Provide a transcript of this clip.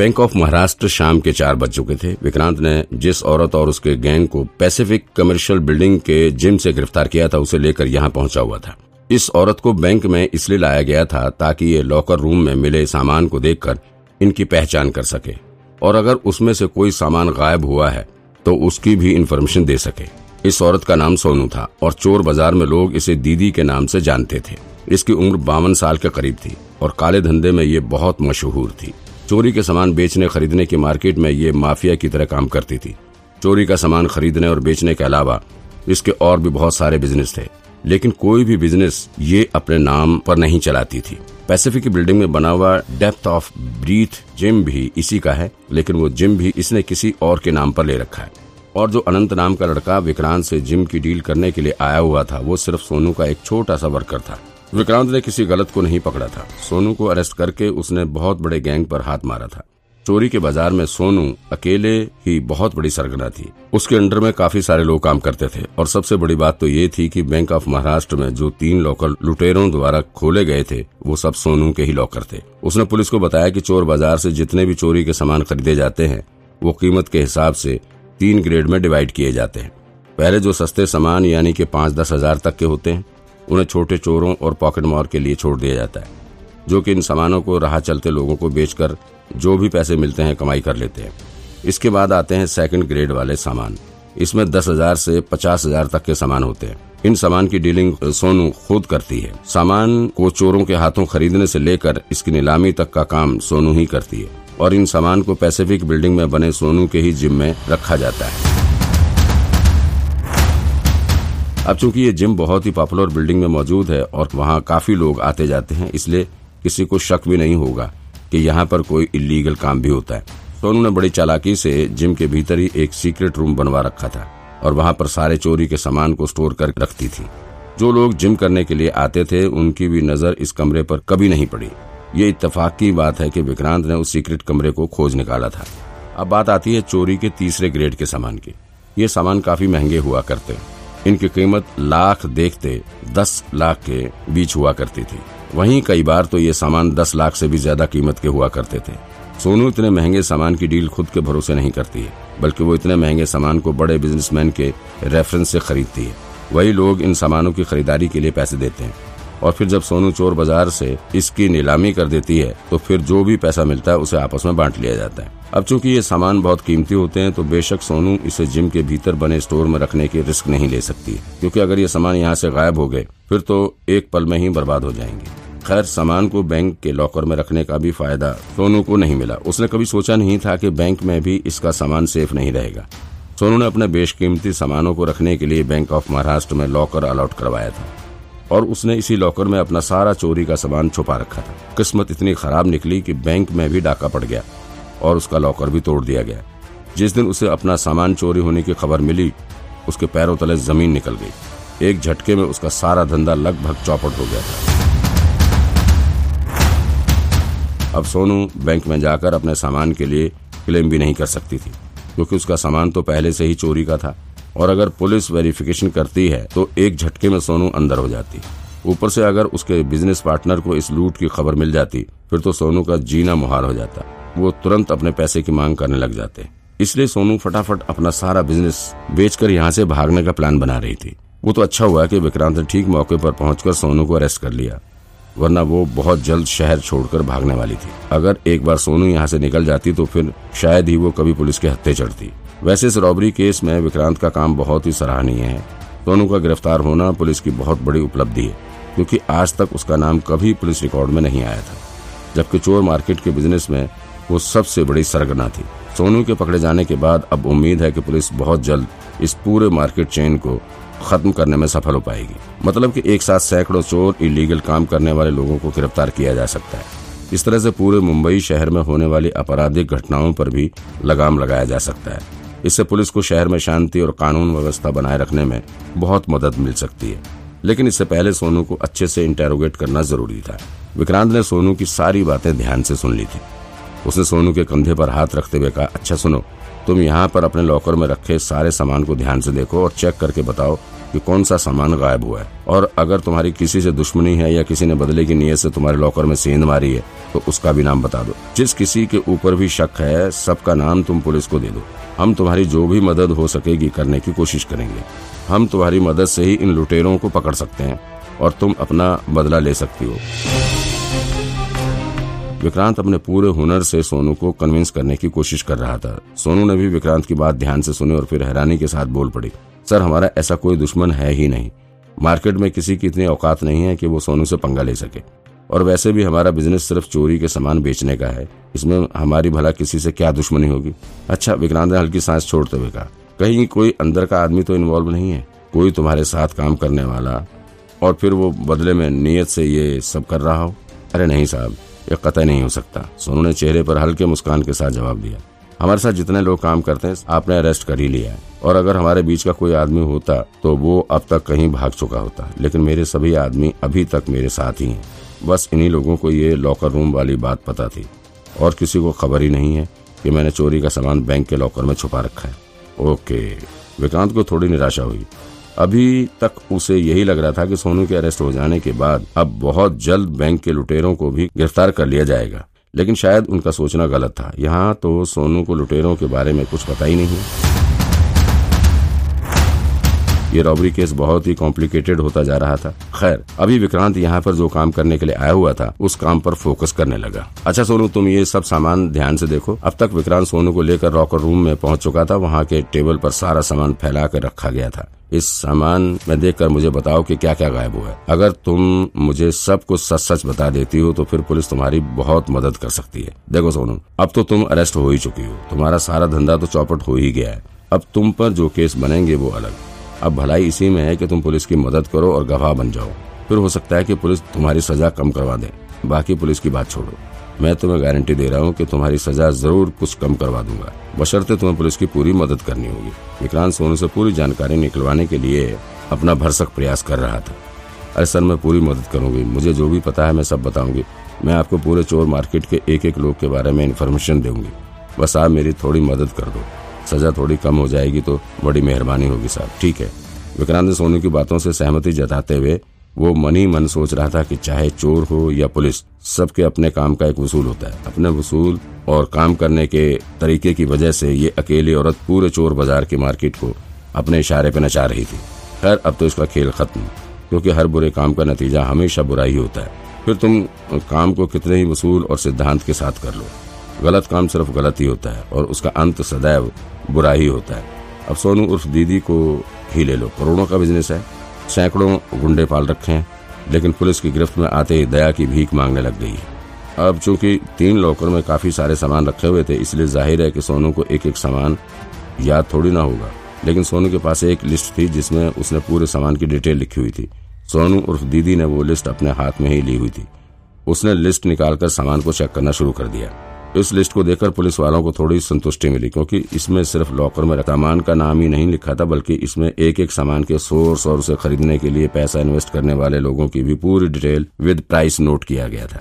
Bank of Maharashtra शाम के चार बज चुके थे। विक्रांत ने जिस औरत और उसके गैंग को पैसिफिक कमर्शियल बिल्डिंग के जिम से गिरफ़्तार किया था, उसे लेकर यहाँ पहुँचा हुआ था। इस औरत को बैंक में इसलिए लाया गया था ताकि ये लॉकर रूम में मिले सामान को देखकर इनकी पहचान कर सके। और अगर उसमें से कोई सामान गायब हुआ है तो उसकी भी इन्फॉर्मेशन दे सके। इस औरत का नाम सोनू था और चोर बाज़ार में लोग इसे दीदी के नाम से जानते थे। इसकी उम्र बावन साल के करीब थी और काले धंधे में ये बहुत मशहूर थी। चोरी के सामान बेचने खरीदने की मार्केट में ये माफिया की तरह काम करती थी। चोरी का सामान खरीदने और बेचने के अलावा इसके और भी बहुत सारे बिज़नेस थे। लेकिन कोई भी बिज़नेस ये अपने नाम पर नहीं चलाती थी। पैसिफिक की बिल्डिंग में बना हुआ डेप्थ ऑफ़ ब्रीथ जिम भी इसी का है, लेकिन वो जिम भी इसने किसी और के नाम पर ले रखा है। और जो अनंत नाम का लड़का विक्रांत से जिम की डील करने के लिए आया हुआ था, वो सिर्फ़ सोनू का एक छोटा सा वर्कर था। विक्रांत ने किसी गलत को नहीं पकड़ा था। सोनू को अरेस्ट करके उसने बहुत बड़े गैंग पर हाथ मारा था। चोरी के बाज़ार में सोनू अकेले ही बहुत बड़ी सरगना थी। उसके अंडर में काफ़ी सारे लोग काम करते थे और सबसे बड़ी बात तो ये थी कि बैंक ऑफ़ महाराष्ट्र में जो तीन लॉकर लुटेरों द्वारा खोले गए थे, वो सब सोनू के ही लॉकर थे। उसने पुलिस को बताया कि चोर बाज़ार से जितने भी चोरी के सामान खरीदे जाते हैं, वो कीमत के हिसाब से तीन ग्रेड में डिवाइड किए जाते हैं। पहले जो सस्ते सामान यानी कि पाँच दस हज़ार तक के होते हैं उन्हें छोटे चोरों और पॉकेट मार के लिए छोड़ दिया जाता है, जो कि इन सामानों को राह चलते लोगों को बेचकर जो भी पैसे मिलते हैं कमाई कर लेते हैं। इसके बाद आते हैं सेकंड ग्रेड वाले सामान। इसमें दस हज़ार से पचास हज़ार तक के सामान होते हैं। इन सामान की डीलिंग सोनू खुद करती है। सामान को चोरों के हाथों खरीदने से लेकर इसकी नीलामी तक का काम सोनू ही करती है। और इन सामान को पैसिफिक बिल्डिंग में बने सोनू के ही जिम में रखा जाता है। अब चूँकि ये जिम बहुत ही पॉपुलर बिल्डिंग में मौजूद है और वहाँ काफ़ी लोग आते जाते हैं, इसलिए किसी को शक भी नहीं होगा कि यहाँ पर कोई इलीगल काम भी होता है। सोनू ने बड़ी चालाकी से जिम के भीतर ही एक सीक्रेट रूम बनवा रखा था और वहाँ पर सारे चोरी के सामान को स्टोर कर रखती थी। जो लोग जिम करने के लिए आते थे, उनकी भी नज़र इस कमरे पर कभी नहीं पड़ी। ये इतफाक की बात है कि विक्रांत ने उस सीक्रेट कमरे को खोज निकाला था। अब बात आती है चोरी के तीसरे ग्रेड के सामान की। ये सामान काफ़ी महँगे हुआ करते इनकी कीमत लाख देखते दस लाख के बीच हुआ करती थी। वहीं कई बार तो ये सामान दस लाख से भी ज़्यादा कीमत के हुआ करते थे। सोनू इतने महँगे सामान की डील खुद के भरोसे नहीं करती है बल्कि वो इतने महँगे सामान को बड़े बिजनेसमैन के रेफरेंस से खरीदती है। वही लोग इन सामानों की खरीदारी के लिए पैसे देते हैं। और फिर जब सोनू चोर बाज़ार से इसकी नीलामी कर देती है तो फिर जो भी पैसा मिलता है उसे आपस में बांट लिया जाता है। अब चूँकि ये सामान बहुत कीमती होते हैं तो बेशक सोनू इसे जिम के भीतर बने स्टोर में रखने की रिस्क नहीं ले सकती, क्योंकि अगर ये सामान यहाँ से गायब हो गए, फिर तो एक पल में ही बर्बाद हो जाएँगे। खैर, सामान को बैंक के लॉकर में रखने का भी फ़ायदा सोनू को नहीं मिला। उसने कभी सोचा नहीं था कि बैंक में भी इसका सामान सेफ़ नहीं रहेगा। सोनू ने अपने बेशकीमती सामानों को रखने के लिए बैंक ऑफ़ महाराष्ट्र में लॉकर अलॉट करवाया था। और उसने इसी लॉकर में अपना सारा चोरी का सामान छुपा रखा था। किस्मत इतनी खराब निकली कि बैंक में भी डाका पड़ गया और उसका लॉकर भी तोड़ दिया गया। जिस दिन उसे अपना सामान चोरी होने की खबर मिली, उसके पैरों तले ज़मीन निकल गई। एक झटके में उसका सारा धंधा लगभग चौपट हो गया अब सोनू बैंक में जाकर अपने सामान के लिए क्लेम भी नहीं कर सकती थी, क्योंकि उसका सामान तो पहले से ही चोरी का था। और अगर पुलिस वेरिफिकेशन करती है तो एक झटके में सोनू अंदर हो जाती। ऊपर से अगर उसके बिज़नेस पार्टनर को इस लूट की खबर मिल जाती, फिर तो सोनू का जीना मुहार हो जाता। वो तुरंत अपने पैसे की मांग करने लग जाते। इसलिए सोनू फटाफट अपना सारा बिज़नेस बेचकर यहाँ से भागने का प्लान बना रही थी। वो तो अच्छा हुआ कि विक्रांत ने ठीक मौके पर पहुंचकर सोनू को अरेस्ट कर लिया, वरना वो बहुत जल्द शहर छोड़कर भागने वाली थी। अगर एक बार सोनू यहाँ से निकल जाती तो फिर शायद ही वो कभी पुलिस के हत्थे चढ़ती। वैसे इस रॉबरी केस में विक्रांत का काम बहुत ही सराहनीय है। सोनू का गिरफ़्तार होना पुलिस की बहुत बड़ी उपलब्धि है, क्योंकि आज तक उसका नाम कभी पुलिस रिकॉर्ड में नहीं आया था, जबकि चोर मार्केट के बिज़नेस में वो सबसे बड़ी सरगना थी। सोनू के पकड़े जाने के बाद अब उम्मीद है कि पुलिस बहुत जल्द इस पूरे मार्केट चेन को खत्म करने में सफल हो पाएगी। मतलब कि एक साथ सैकड़ों चोर इलीगल काम करने वाले लोगों को गिरफ़्तार किया जा सकता है। इस तरह से पूरे मुंबई शहर में होने वाली आपराधिक घटनाओं पर भी लगाम लगाया जा सकता है। इससे पुलिस को शहर में शांति और कानून व्यवस्था बनाए रखने में बहुत मदद मिल सकती है। लेकिन इससे पहले सोनू को अच्छे से इंटेरोगेट करना ज़रूरी था। विक्रांत ने सोनू की सारी बातें ध्यान से सुन ली थी। उसने सोनू के कंधे पर हाथ रखते हुए कहा अच्छा सुनो, तुम यहाँ पर अपने लॉकर में रखे सारे सामान को ध्यान से देखो और चेक करके बताओ कि कौन सा सामान गायब हुआ है। और अगर तुम्हारी किसी से दुश्मनी है या किसी ने बदले की नीयत से तुम्हारे लॉकर में सेंध मारी है तो उसका भी नाम बता दो। जिस किसी के ऊपर भी शक है, सबका नाम तुम पुलिस को दे दो। हम तुम्हारी जो भी मदद हो सकेगी करने की कोशिश करेंगे। हम तुम्हारी मदद से ही इन लुटेरों को पकड़ सकते हैं, और तुम अपना बदला ले सकती हो। विक्रांत अपने पूरे हुनर से सोनू को कन्विंस करने की कोशिश कर रहा था। सोनू ने भी विक्रांत की बात ध्यान से सुनी और फिर हैरानी के साथ बोल पड़ी। सर, हमारा ऐसा कोई दुश्मन है ही नहीं। मार्केट में किसी की इतनी औकात नहीं है कि वो सोनू से पंगा ले सके। और वैसे भी हमारा बिज़नेस सिर्फ़ चोरी के सामान बेचने का है। इसमें हमारी भला किसी से क्या दुश्मनी होगी? अच्छा विक्रांत ने हल्की सांस छोड़ते हुए कहा, कहीं कोई अंदर का आदमी तो इन्वॉल्व नहीं है? कोई तुम्हारे साथ काम करने वाला? और फिर वो बदले में नीयत से ये सब कर रहा हो? अरे नहीं साहब, ये कतई नहीं हो सकता। सोनू ने चेहरे पर हल्के मुस्कान के साथ जवाब दिया हमारे साथ जितने लोग काम करते हैं, आपने अरेस्ट कर ही लिया है। और अगर हमारे बीच का कोई आदमी होता तो वो अब तक कहीं भाग चुका होता। लेकिन मेरे सभी आदमी अभी तक मेरे साथ ही हैं। बस इन्हीं लोगों को ये लॉकर रूम वाली बात पता थी। और किसी को खबर ही नहीं है कि मैंने चोरी का सामान बैंक के लॉकर में छुपा रखा है। ओके, विक्रांत को थोड़ी निराशा हुई। अभी तक उसे यही लग रहा था कि सोनू के अरेस्ट हो जाने के बाद अब बहुत जल्द बैंक के लुटेरों को भी गिरफ़्तार कर लिया जाएगा। लेकिन शायद उनका सोचना गलत था। यहाँ तो सोनू को लुटेरों के बारे में कुछ पता ही नहीं। ये रॉबरी केस बहुत ही कॉम्प्लिकेटेड होता जा रहा था। खैर, अभी विक्रांत यहाँ पर जो काम करने के लिए आया हुआ था, उस काम पर फोकस करने लगा। अच्छा सोनू, तुम ये सब सामान ध्यान से देखो। अब तक विक्रांत सोनू को लेकर रॉकर रूम में पहुँच चुका था। वहाँ के टेबल पर सारा सामान फैला कर रखा गया था। इस सामान में देखकर मुझे बताओ कि क्या क्या गायब हुआ है। अगर तुम मुझे सब कुछ सच सच बता देती हो तो फिर पुलिस तुम्हारी बहुत मदद कर सकती है। देखो सोनू, अब तो तुम अरेस्ट हो ही चुकी हो। तुम्हारा सारा धंधा तो चौपट हो ही गया है। अब तुम पर जो केस बनेंगे वो अलग। अब भलाई इसी में है कि तुम पुलिस की मदद करो और गवाह बन जाओ। फिर हो सकता है कि पुलिस तुम्हारी सजा कम करवा दे। बाकी पुलिस की बात छोड़ो। मैं तुम्हें गारंटी दे रहा हूँ कि तुम्हारी सजा ज़रूर कुछ कम करवा दूँगा। बशर्ते तुम्हें पुलिस की पूरी मदद करनी होगी। विक्रांत सोनू से पूरी जानकारी निकलवाने के लिए अपना भरसक प्रयास कर रहा था। अरे सर, मैं पूरी मदद करूँगी। मुझे जो भी पता है मैं सब बताऊँगी। मैं आपको पूरे चोर मार्केट के एक एक लोग के बारे में इन्फॉर्मेशन दूँगी। बस आप मेरी थोड़ी मदद कर दो। सजा थोड़ी कम हो जाएगी तो बड़ी मेहरबानी होगी साहब। ठीक है। विक्रांत ने सोनू की बातों से सहमति जताते हुए वो मन ही मन सोच रहा था कि चाहे चोर हो या पुलिस, सबके अपने काम का एक वसूल होता है। अपने वसूल और काम करने के तरीके की वजह से ये अकेली औरत पूरे चोर बाज़ार की मार्केट को अपने इशारे पे नचा रही थी। खैर, अब तो इसका खेल खत्म, क्योंकि हर बुरे काम का नतीजा हमेशा बुरा ही होता है। फिर तुम काम को कितने ही वसूल और सिद्धांत के साथ कर लो। गलत काम सिर्फ़ गलत ही होता है और उसका अंत सदैव बुरा ही होता है। अब सोनू उर्फ़ दीदी को ही ले लो। करोड़ों का बिज़नेस है। सैकड़ों गुंडे पाल रखे हैं, लेकिन पुलिस की गिरफ्त में आते ही दया की भीख मांगने लग गई अब चूँकि तीन लॉकर में काफ़ी सारे सामान रखे हुए थे, इसलिए ज़ाहिर है कि सोनू को एक एक सामान याद थोड़ी ना होगा। लेकिन सोनू के पास एक लिस्ट थी जिसमें उसने पूरे सामान की डिटेल लिखी हुई थी। सोनू उर्फ़ दीदी ने वो लिस्ट अपने हाथ में ही ली हुई थी। उसने लिस्ट निकालकर सामान को चेक करना शुरू कर दिया। इस लिस्ट को देखकर पुलिस वालों को थोड़ी संतुष्टि मिली, क्योंकि इसमें सिर्फ़ लॉकर में सामान का नाम ही नहीं लिखा था, बल्कि इसमें एक एक सामान के सोर्स और उसे खरीदने के लिए पैसा इन्वेस्ट करने वाले लोगों की भी पूरी डिटेल विद प्राइस नोट किया गया था।